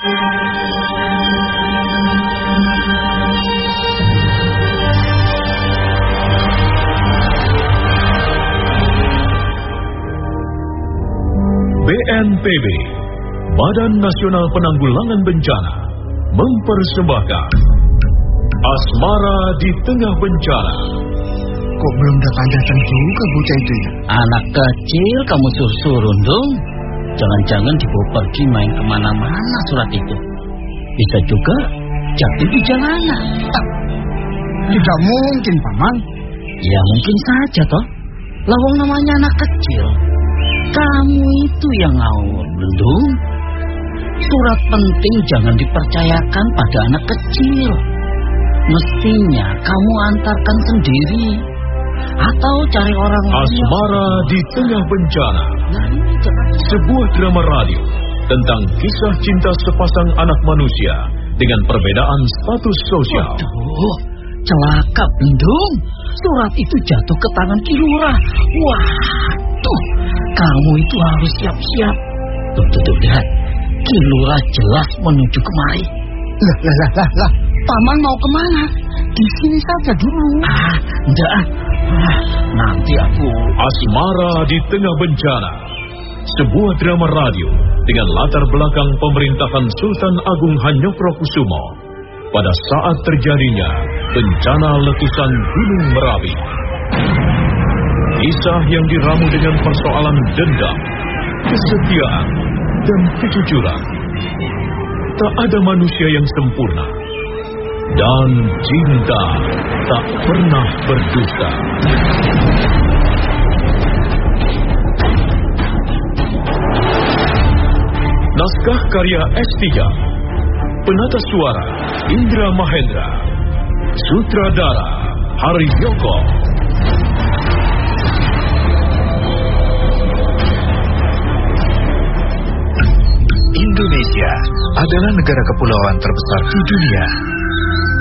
BNPB, Badan Nasional Penanggulangan Bencana, mempersembahkan Asmara di Tengah Bencana. Kok belum datang-datang juga bocah itu ya? Anak kecil kamu suruh-suruh dong. Jangan-jangan dibawa pergi main ke mana-mana surat itu. Bisa juga jatuh di jalanan. Tidak mungkin, Paman. Ya mungkin saja toh. Lawang namanya anak kecil. Kamu itu yang ngawur, Lendung. Surat penting jangan dipercayakan pada anak kecil. Mestinya kamu antarkan sendiri. Atau cari orang. Asmara di Tengah Bencana. Nah, Sebuah drama radio tentang kisah cinta sepasang anak manusia dengan perbedaan status sosial. Aduh, celaka Bendung. Surat itu jatuh ke tangan Kilurah. Waduh, kamu itu harus siap-siap. Tuh, tuh, tuh, lihat. Kilurah jelas menuju kemari. Lah, lah, lah, lah, lah. Paman mau ke mana? Di sini saja dulu. Ah, enggak. ah. Nanti aku... Asmara di Tengah Bencana. Sebuah drama radio dengan latar belakang pemerintahan Sultan Agung Hanyokrokusumo pada saat terjadinya bencana letusan Gunung Merapi. Kisah yang diramu dengan persoalan dendam, kesetiaan, dan kejujuran. Tak ada manusia yang sempurna. Dan cinta tak pernah berdusta. Naskah karya S3 Penata suara Indra Mahendra Sutradara Hari Yoko Indonesia adalah negara kepulauan terbesar di dunia.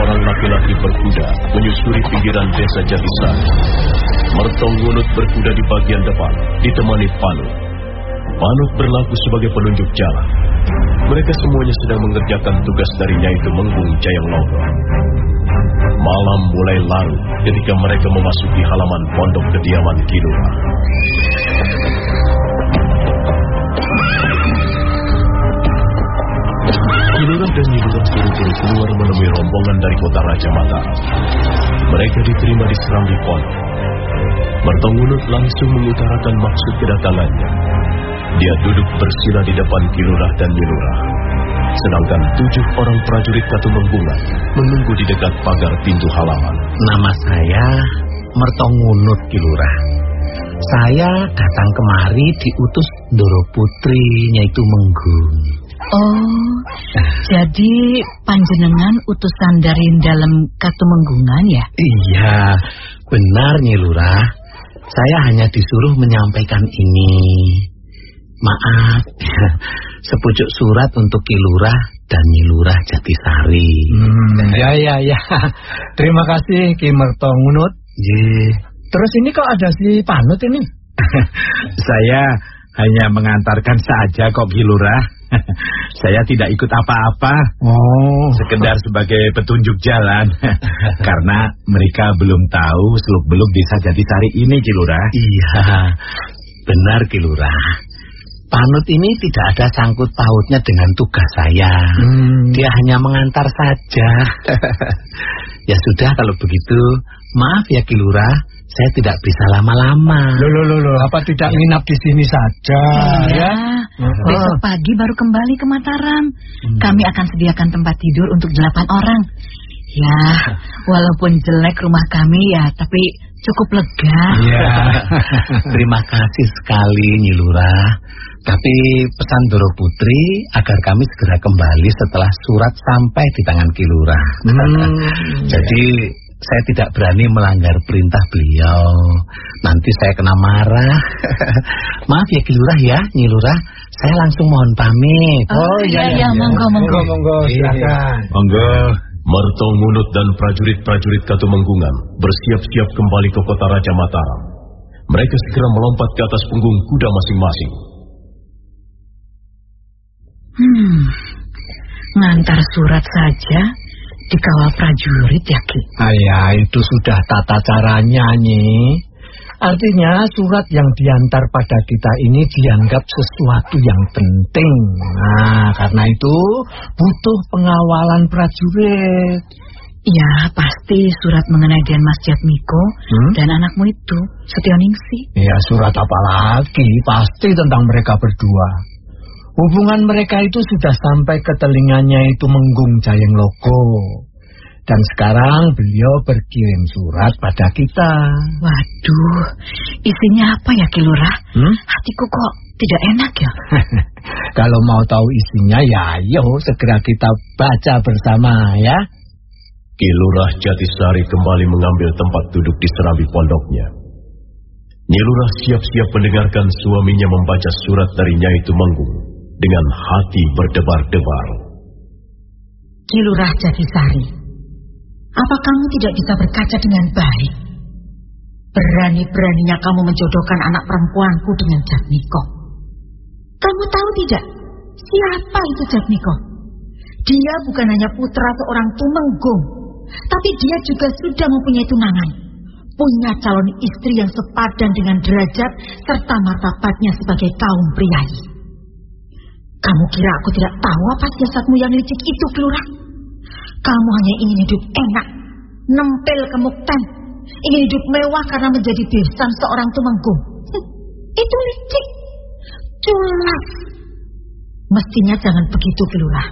Orang laki-laki berkuda menyusuri pinggiran desa Jatisari. Mertong Ngunut berkuda di bagian depan, ditemani Panut. Panut berlaku sebagai penunjuk jalan. Mereka semuanya sedang mengerjakan tugas dari Nyai Tumenggung Jayang Logo. Malam mulai larut ketika mereka memasuki halaman pondok kediaman Kilura. Kilurah dan Nyiluran buru-buru keluar menemui rombongan dari kota Raja Mataram. Mereka diterima di serambi pondok. Mertongunut langsung mengutarakan maksud kedatangannya. Dia duduk bersila di depan Kilurah dan Nyiluran. Sedangkan tujuh orang prajurit Katumenggungan menunggu di dekat pagar pintu halaman. Nama saya Mertongunut Kilurah. Saya datang kemari diutus Doro Putri yaitu Menggung. Oh, jadi panjenengan utusan dari dalam Katumenggungan ya? Iya, benar Nyi Lurah. Saya hanya disuruh menyampaikan ini. Maaf, sepucuk surat untuk Ki Lurah dan Nyi Lurah Jatisari. Hmm, ya, ya, ya. Terima kasih Ki Mertongunut. Ye, Terus ini kok ada si Panut ini? saya hanya mengantarkan saja kok Ki Lurah. saya tidak ikut apa-apa. Oh, sekedar sebagai petunjuk jalan karena mereka belum tahu seluk beluk desa Jatisari ini Cilura. Iya. Benar, Kilurah. Panut ini tidak ada sangkut pautnya dengan tugas saya. Hmm. Dia hanya mengantar saja. ya sudah kalau begitu, maaf ya Kilurah, saya tidak bisa lama-lama. Loh, loh, loh, loh, apa tidak nginap di sini saja, ya? Iya. Besok pagi baru kembali ke Mataram. Kami akan sediakan tempat tidur untuk delapan orang. Ya, walaupun jelek rumah kami ya, tapi cukup lega. Iya. Terima kasih sekali Nyilurah. Tapi pesan Doro Putri agar kami segera kembali setelah surat sampai di tangan Kilurah. Hmm. Jadi saya tidak berani melanggar perintah beliau. Nanti saya kena marah. Maaf ya Kilurah ya, Nyilurah. Saya langsung mohon pamit. Oh, iya, iya, monggo, monggo. Monggo, monggo, silakan. Monggo, Mertong Ngunut dan prajurit-prajurit Katumenggungan bersiap-siap kembali ke kota Raja Mataram. Mereka segera melompat ke atas punggung kuda masing-masing. Hmm, ngantar surat saja dikawal prajurit ya, Ki. Ah, ya, itu sudah tata caranya, Nyi. Artinya surat yang diantar pada kita ini dianggap sesuatu yang penting. Nah, karena itu butuh pengawalan prajurit. Ya, pasti surat mengenai Dian Mas Jatmiko Hmm? dan anakmu itu, Setioningsi. Ya, surat apa lagi? Pasti tentang mereka berdua. Hubungan mereka itu sudah sampai ke telinganya itu Menggung Jayeng Loko. Dan sekarang beliau berkirim surat pada kita. Waduh, isinya apa ya, Kilurah? Hmm? Hatiku kok tidak enak ya? Kalau mau tahu isinya ya ayo segera kita baca bersama ya. Kilurah Jatisari kembali mengambil tempat duduk di serambi pondoknya. Nyilurah siap-siap mendengarkan suaminya membaca surat dari Nyai Tumenggung dengan hati berdebar-debar. Kilurah Jatisari, apa kamu tidak bisa berkaca dengan baik? Berani-beraninya kamu menjodohkan anak perempuanku dengan Jatmiko. Kamu tahu tidak, siapa itu Jatmiko? Dia bukan hanya putra seorang tumenggung, tapi dia juga sudah mempunyai tunangan. Punya calon istri yang sepadan dengan derajat serta martabatnya sebagai kaum priayi. Kamu kira aku tidak tahu apa siasatmu yang licik itu, Kelurah? Kamu hanya ingin hidup enak, nempel ke muktan, ingin hidup mewah karena menjadi besan seorang tumenggung. Hm, itu licik, culas. Mestinya jangan begitu, Kelurah.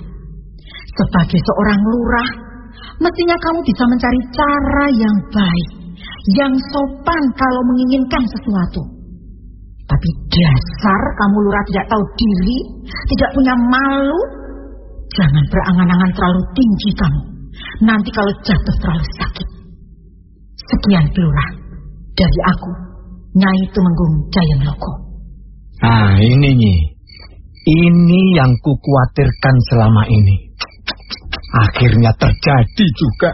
Sebagai seorang lurah, mestinya kamu bisa mencari cara yang baik, yang sopan kalau menginginkan sesuatu. Tapi dasar kamu lurah tidak tahu diri, tidak punya malu. Jangan berangan-angan terlalu tinggi kamu. Nanti kalau jatuh terlalu sakit. Sekian lurah dari aku, Nyai Tumenggung Jayeng Loko. Nah ini Nyi. Ini yang kukhawatirkan selama ini. Akhirnya terjadi juga.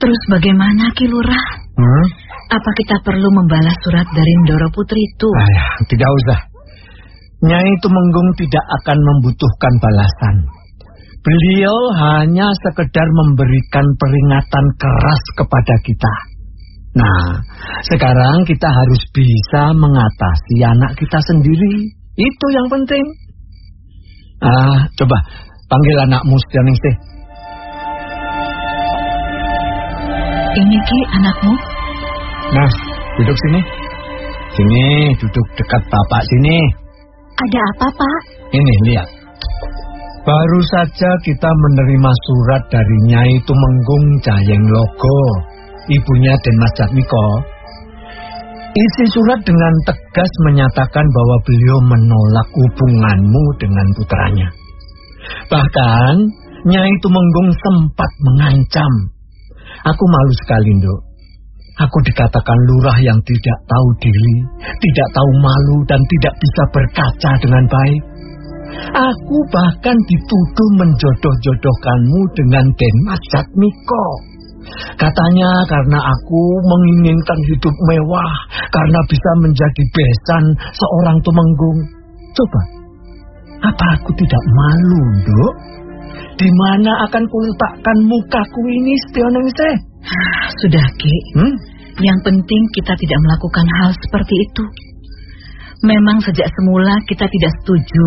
Terus bagaimana Ki Lurah? Hmm? Apa kita perlu membalas surat dari Ndoro Putri itu? Ayah, tidak usah. Nyai Tumenggung tidak akan membutuhkan balasan. Beliau hanya sekedar memberikan peringatan keras kepada kita. Nah, sekarang kita harus bisa mengatasi anak kita sendiri. Itu yang penting. Ah, coba panggil anakmu Setioningsi. Ini Ki anakmu? Nah, duduk sini. Sini, duduk dekat bapak sini. Ada apa Pak? Ini, lihat. Baru saja kita menerima surat dari Nyai Tumenggung Jayeng Logo, ibunya Den Mas Jatmiko. Isi surat dengan tegas menyatakan bahwa beliau menolak hubunganmu dengan putranya. Bahkan, Nyai Tumenggung sempat mengancam. Aku malu sekali, Nduk. Aku dikatakan lurah yang tidak tahu diri, tidak tahu malu, dan tidak bisa berkaca dengan baik. Aku bahkan dituduh menjodoh-jodohkanmu dengan Den Mas Jatmiko. Katanya karena aku menginginkan hidup mewah, karena bisa menjadi besan seorang tumenggung. Coba, apa aku tidak malu, Nduk? Di mana akan kuletakkan mukaku ini, Setionengseh? Sudah Ki, Hmm? Yang penting kita tidak melakukan hal seperti itu. Memang sejak semula kita tidak setuju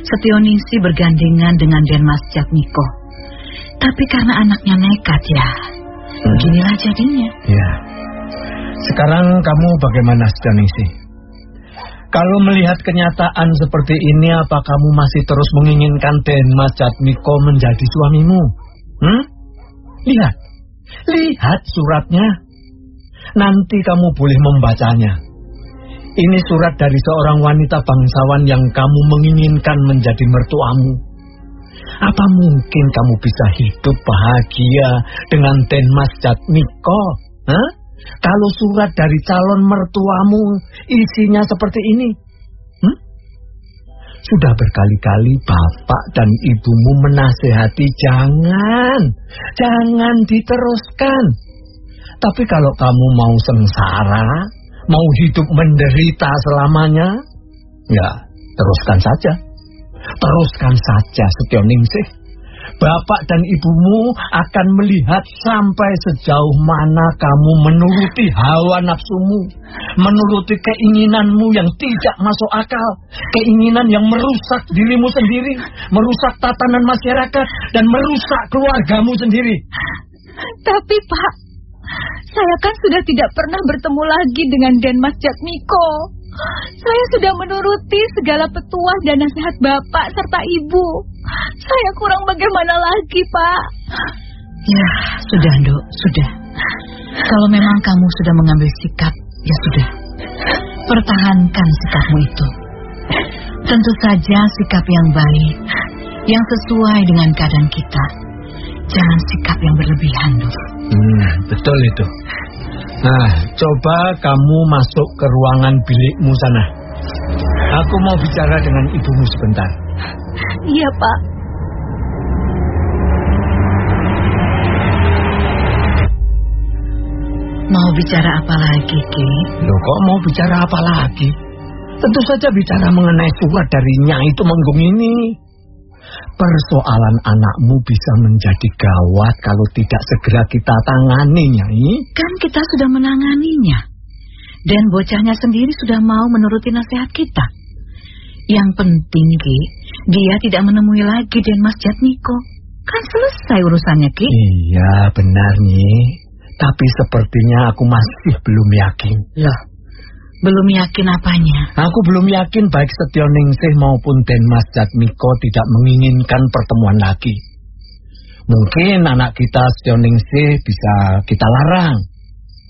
Setioningsi bergandengan dengan Denmas Jatmiko. Tapi karena anaknya nekat ya, hmm. beginilah jadinya. Ya. Sekarang kamu bagaimana Setioningsi? Kalau melihat kenyataan seperti ini, apa kamu masih terus menginginkan Denmas Jatmiko menjadi suamimu? Hmm? Lihat, lihat suratnya. Nanti kamu boleh membacanya. Ini surat dari seorang wanita bangsawan yang kamu menginginkan menjadi mertuamu. Apa mungkin kamu bisa hidup bahagia dengan Denmas Jatmiko? Hah? Kalau surat dari calon mertuamu isinya seperti ini. Hmm? Sudah berkali-kali bapak dan ibumu menasehati jangan, jangan diteruskan. Tapi kalau kamu mau sengsara, mau hidup menderita selamanya, ya teruskan saja. Teruskan saja Setioningsi. Bapak dan ibumu akan melihat sampai sejauh mana kamu menuruti hawa nafsumu, menuruti keinginanmu yang tidak masuk akal, keinginan yang merusak dirimu sendiri, merusak tatanan masyarakat, dan merusak keluargamu sendiri. Tapi Pak, saya kan sudah tidak pernah bertemu lagi dengan Denmas Jatmiko. Saya sudah menuruti segala petuah dan nasihat Bapak serta Ibu. Saya kurang bagaimana lagi, Pak? Ya, sudah, Dok, sudah. Kalau memang kamu sudah mengambil sikap, ya sudah. Pertahankan sikapmu itu. Tentu saja sikap yang baik, yang sesuai dengan keadaan kita. Jangan sikap yang berlebihan, Dok. Hmm, betul itu. Nah, coba kamu masuk ke ruangan bilikmu sana. Aku mau bicara dengan ibumu sebentar. Iya, Pak. Mau bicara apa lagi, Ki? Loh, kok mau bicara apa lagi? Tentu saja bicara mengenai surat dari Nyai Tumenggung ini. Persoalan anakmu bisa menjadi gawat kalau tidak segera kita tangani, Nyai. Kan kita sudah menanganinya. Dan bocahnya sendiri sudah mau menuruti nasihat kita. Yang penting, Ki, dia tidak menemui lagi Denmas Jatmiko. Kan selesai urusannya, Ki. Iya, benar, nih. Tapi sepertinya aku masih belum yakin. Loh, belum yakin apanya? Aku belum yakin baik Setio Ningsih maupun Denmas Jatmiko tidak menginginkan pertemuan lagi. Mungkin anak kita Setio Ningsih bisa kita larang.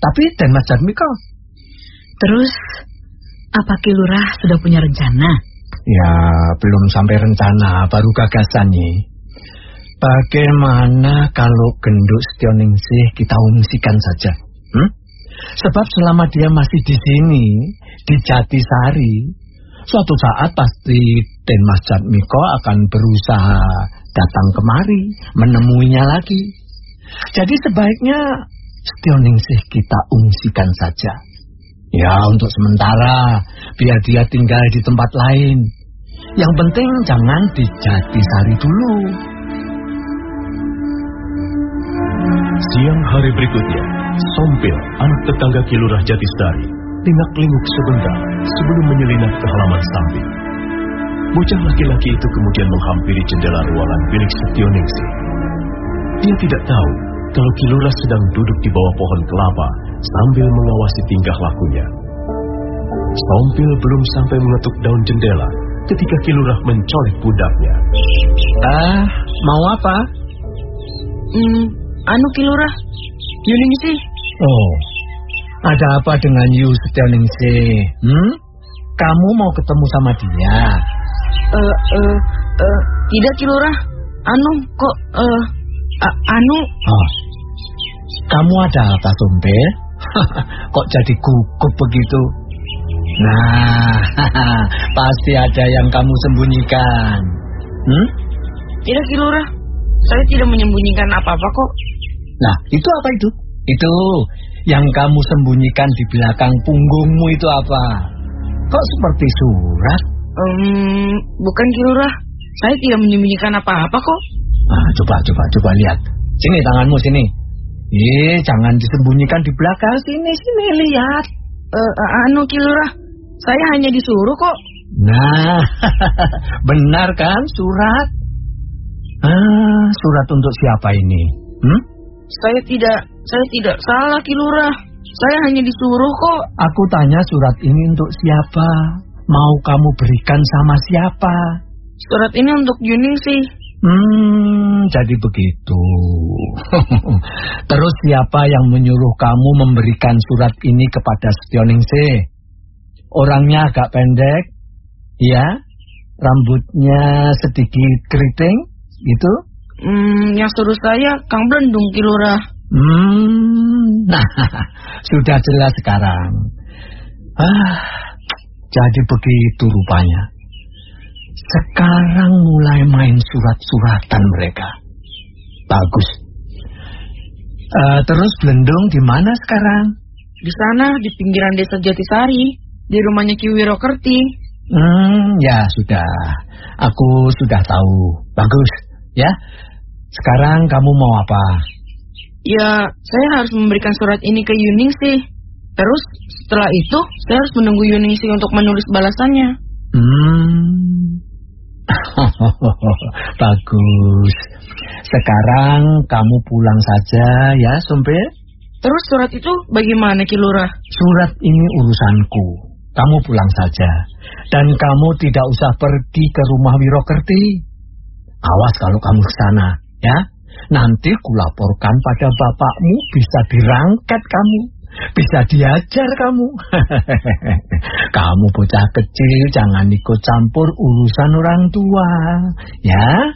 Tapi Denmas Jatmiko? Terus, apa Kilurah sudah punya rencana? Ya, belum sampai rencana, baru gagasannya. Bagaimana kalau genduk Setio Ningsih kita ungsikan saja? Sebab selama dia masih di sini, di Jatisari, suatu saat pasti Denmas Jatmiko akan berusaha datang kemari, menemuinya lagi. Jadi sebaiknya Setioningsih kita ungsikan saja. Ya, untuk sementara, biar dia tinggal di tempat lain. Yang penting jangan di Jatisari dulu. Siang hari berikutnya, Sompil, anak tetangga Kilurah Jatisari, lingak-linguk sebentar sebelum menyelinap ke halaman samping. Bocah laki-laki itu kemudian menghampiri jendela ruangan bilik Setioningsi. Dia tidak tahu kalau Kilurah sedang duduk di bawah pohon kelapa sambil mengawasi tingkah lakunya. Sompil belum sampai mengetuk daun jendela ketika Kilurah mencolek budaknya. Ah, mau apa? Hmm, anu Kilurah, Yuning sih. Oh, ada apa dengan Yu Setioningsi? Hmm? Kamu mau ketemu sama dia? Eh, uh, uh, uh, tidak Kilurah. Anu, kok, eh, uh, uh, anu. Oh, kamu ada apa, Sumpil? kok jadi gugup begitu? Nah, pasti ada yang kamu sembunyikan. Hmm? Tidak, Kilurah. Saya tidak menyembunyikan apa-apa kok. Nah, itu apa itu? Itu yang kamu sembunyikan di belakang punggungmu itu apa? Kok seperti surat? Um, bukan Kilurah. Saya tidak menyembunyikan apa-apa kok. Ah, coba, coba, coba lihat. Sini tanganmu sini. Eh, jangan disembunyikan di belakang sini, sini lihat. Uh, anu Ki Lurah, saya hanya disuruh kok. Nah, benar kan surat? Ah, surat untuk siapa ini? Hmm? Saya tidak, saya tidak salah Ki Lurah. Saya hanya disuruh kok. Aku tanya surat ini untuk siapa? Mau kamu berikan sama siapa? Surat ini untuk Yuning sih. Hmm, jadi begitu. Terus siapa yang menyuruh kamu memberikan surat ini kepada Setioningse? Orangnya agak pendek, ya? Rambutnya sedikit keriting, gitu? Hmm, yang suruh saya Kang Blendung Kilura. Hmm, nah, sudah jelas sekarang. Ah, jadi begitu rupanya. Sekarang mulai main surat-suratan mereka. Bagus. Uh, terus Blendung di mana sekarang? Di sana, di pinggiran desa Jatisari, di rumahnya Ki Wirokerti. Hmm, ya sudah. Aku sudah tahu. Bagus, ya. Sekarang kamu mau apa? Ya, saya harus memberikan surat ini ke Yuningsih. Terus setelah itu, saya harus menunggu Yuningsih untuk menulis balasannya. Hmm, Bagus. Sekarang kamu pulang saja ya, Sompe. Terus surat itu bagaimana, Kilura? Surat ini urusanku. Kamu pulang saja. Dan kamu tidak usah pergi ke rumah Wirokerti. Awas kalau kamu ke sana, ya. Nanti kulaporkan pada bapakmu bisa dirangket kamu. Bisa diajar kamu. kamu bocah kecil jangan ikut campur urusan orang tua. Ya,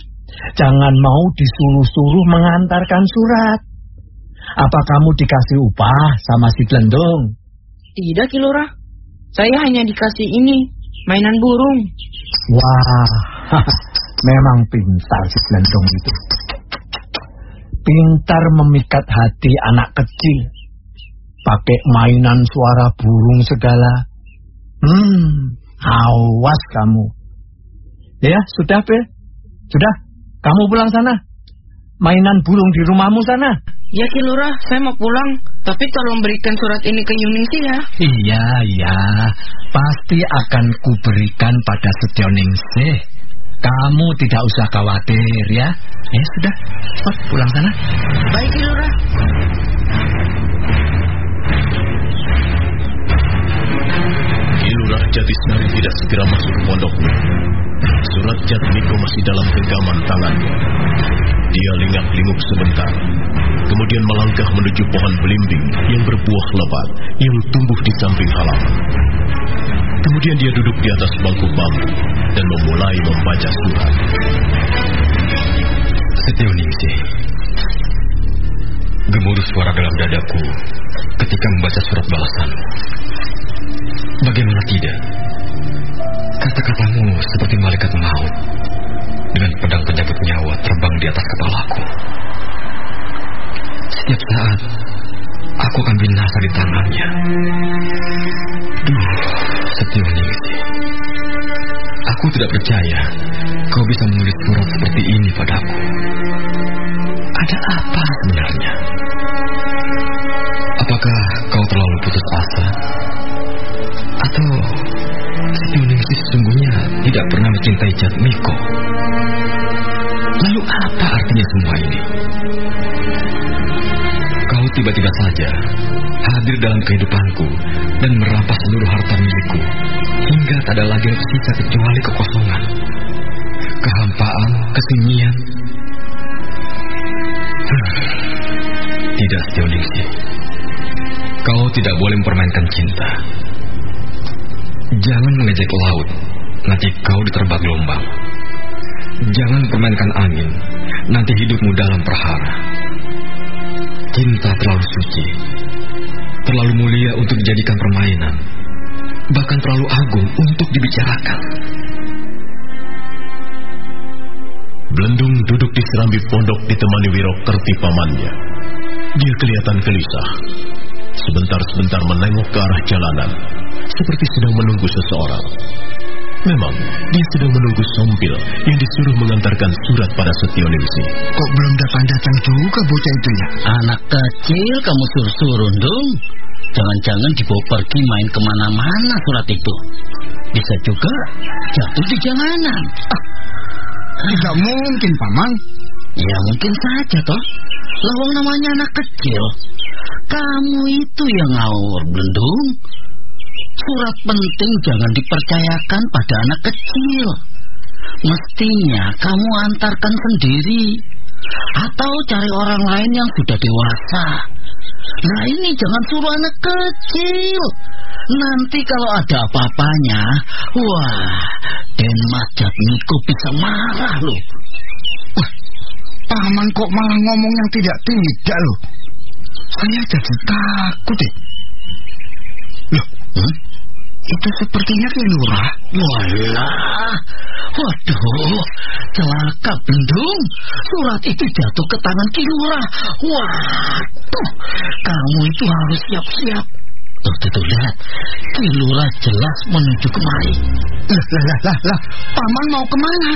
jangan mau disuruh-suruh mengantarkan surat. Apa kamu dikasih upah sama si Glendong? Tidak, Kilora. Saya hanya dikasih ini, mainan burung. Wah, memang pintar si Glendong itu. Pintar memikat hati anak kecil pakai mainan suara burung segala. Hmm, awas kamu. Ya, sudah, Be. Sudah, kamu pulang sana. Mainan burung di rumahmu sana. Ya, Kilura, saya mau pulang. Tapi tolong berikan surat ini ke Yuningsi ya. Iya, iya. Pasti akan kuberikan pada Setioningsi. Kamu tidak usah khawatir ya. Ya sudah, pulang sana. Baik, Kilura. Lurah Jatisnari tidak segera masuk ke pondoknya. Surat Jatmiko masih dalam genggaman tangannya. Dia lingak-linguk sebentar, kemudian melangkah menuju pohon belimbing yang berbuah lebat yang tumbuh di samping halaman. Kemudian dia duduk di atas bangku bambu dan memulai membaca surat. Setioningsi, gemuruh suara dalam dadaku ketika membaca surat balasan. Bagaimana tidak? Kata-katamu seperti malaikat maut dengan pedang penyabut nyawa terbang di atas kepalaku. Setiap saat aku akan binasa di tangannya. Duh, Setioningsi. Aku tidak percaya kau bisa menulis surat seperti ini padaku. Ada apa sebenarnya? Apakah kau terlalu putus asa? Atau Ningsi sesungguhnya tidak pernah mencintai Jatmiko? Lalu apa artinya semua ini? Kau tiba-tiba saja hadir dalam kehidupanku dan merampas seluruh harta milikku hingga tak ada lagi yang tersisa kecuali kekosongan, kehampaan, kesunyian. Tidak, Sioningsi. Kau tidak boleh mempermainkan cinta. Jangan mengejek laut, nanti kau diterbang gelombang. Jangan permainkan angin, nanti hidupmu dalam perhara. Cinta terlalu suci, terlalu mulia untuk dijadikan permainan, bahkan terlalu agung untuk dibicarakan. Belendung duduk di serambi pondok ditemani Wirok kerti pamannya. Dia kelihatan gelisah. Sebentar-sebentar menengok ke arah jalanan, seperti sedang menunggu seseorang. Memang, dia sedang menunggu Sompil yang disuruh mengantarkan surat pada Setioningsi. Kok belum datang-datang juga bocah itu ya? Anak kecil kamu suruh-suruh dong. Jangan-jangan dibawa pergi main ke mana-mana surat itu. Bisa juga jatuh di jalanan. Ah, Tidak mungkin, Paman. ya mungkin saja toh. Lawang namanya anak kecil. Kamu itu yang ngawur, Belendung. Surat penting jangan dipercayakan pada anak kecil. Mestinya kamu antarkan sendiri. Atau cari orang lain yang sudah dewasa. Nah ini jangan suruh anak kecil. Nanti kalau ada apa-apanya, wah, Den Mas Jatmiko bisa marah loh. Paman kok malah ngomong yang tidak-tidak loh. Saya jadi takut deh. Loh, Hmm? Itu sepertinya Ki Lurah. Walah, waduh, celaka bendung. Surat itu jatuh ke tangan Ki Lurah. Waduh, kamu itu harus siap-siap. Tuh, tuh, tuh, lihat. Ki Lurah jelas menuju kemari. Lah, lah, lah, lah, lah. Paman mau ke mana?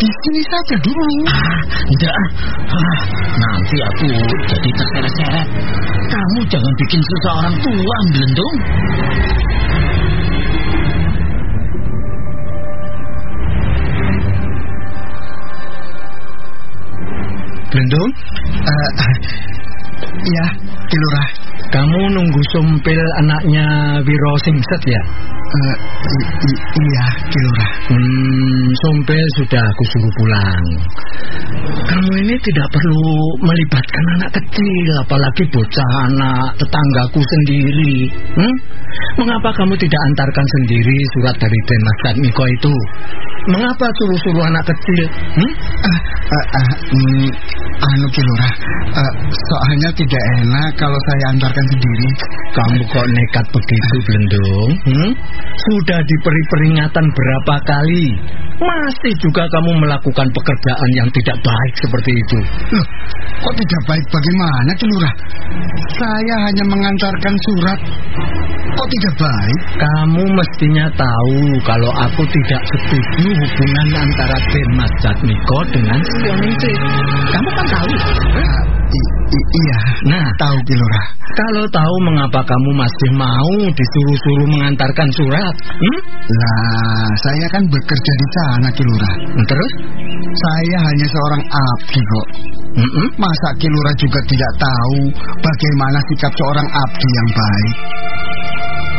Di sini saja dulu. Ah, enggak. Ah, nanti aku jadi terseret-seret. Kamu jangan bikin susah orang tua, Belendung. Belendung, Eh, ya, Ki Lurah. kamu nunggu Sompil anaknya Wiro Singset ya? Eh, i- iya, Ki Lurah. Hmm, Sompil sudah aku suruh pulang. Kamu ini tidak perlu melibatkan anak kecil, apalagi bocah anak tetanggaku sendiri. Hmm? Mengapa kamu tidak antarkan sendiri surat dari Den Mas Miko itu? Mengapa suruh-suruh anak kecil? Hmm? Eh, eh, mm, anu Ki Lurah. Eh, soalnya tidak enak kalau saya antarkan sendiri. Kamu kok nekat begitu, Belendung? Hmm? Sudah diberi peringatan berapa kali? Masih juga kamu melakukan pekerjaan yang tidak baik seperti itu. Loh, kok tidak baik bagaimana Ki Lurah? Saya hanya mengantarkan surat. Kok tidak baik? Kamu mestinya tahu kalau aku tidak setuju hubungan antara Den Mas Jatmiko dengan Sioningsih. Kamu kan tahu. I- i- iya, Nah, tahu Ki Lurah. kalau tahu mengapa kamu masih mau disuruh-suruh mengantarkan surat? Hmm? Lah, saya kan bekerja di sana Ki Lurah. Terus? Saya hanya seorang abdi kok. Mm-mm. Masa Ki Lurah juga tidak tahu bagaimana sikap seorang abdi yang baik?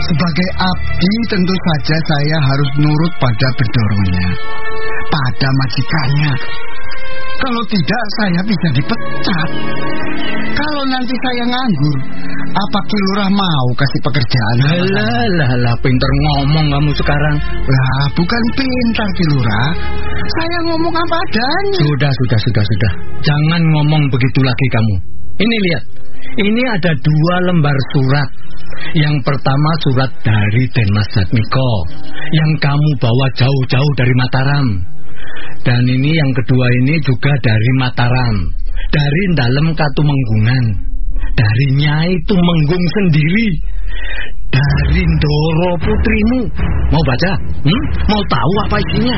Sebagai abdi tentu saja saya harus nurut pada bedoronya, pada majikannya. Kalau tidak saya bisa dipecat. Kalau nanti saya nganggur, apa Ki Lurah mau kasih pekerjaan? Alah, lah, lah, pinter ngomong kamu sekarang. Lah, bukan pintar Ki Lurah. Saya ngomong apa adanya. Sudah, sudah, sudah, sudah. Jangan ngomong begitu lagi kamu. Ini lihat, ini ada dua lembar surat. Yang pertama surat dari Denmas Jatmiko yang kamu bawa jauh-jauh dari Mataram. Dan ini yang kedua ini juga dari Mataram, dari Dalem Katumenggungan, dari Nyai Tumenggung sendiri, dari Ndoro putrimu. Mau baca? Hmm? Mau tahu apa isinya?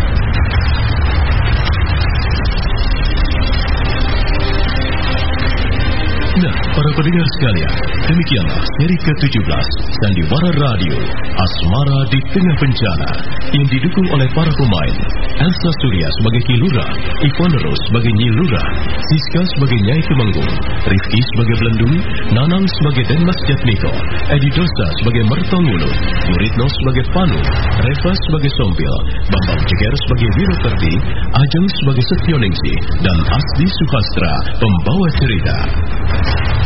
Nah, para pendengar sekalian, demikianlah seri ke-17 Sandiwara Radio Asmara di Tengah Bencana yang didukung oleh para pemain Elsa Surya sebagai Kilura, Ivon Rose sebagai Nyilura, Siska sebagai Nyai Temenggung, Rifki sebagai Belendung, Nanang sebagai Denmas Jatmiko, Edi Dosa sebagai Mertongulu, Guritno sebagai Panu, Reva sebagai Sompil, Bambang Ceger sebagai Wirokerti, Ajeng sebagai Setioningsi, dan Asdi Suhastra pembawa cerita.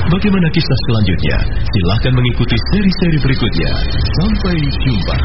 Bagaimana kisah selanjutnya? Silahkan mengikuti seri-seri berikutnya. Sampai jumpa.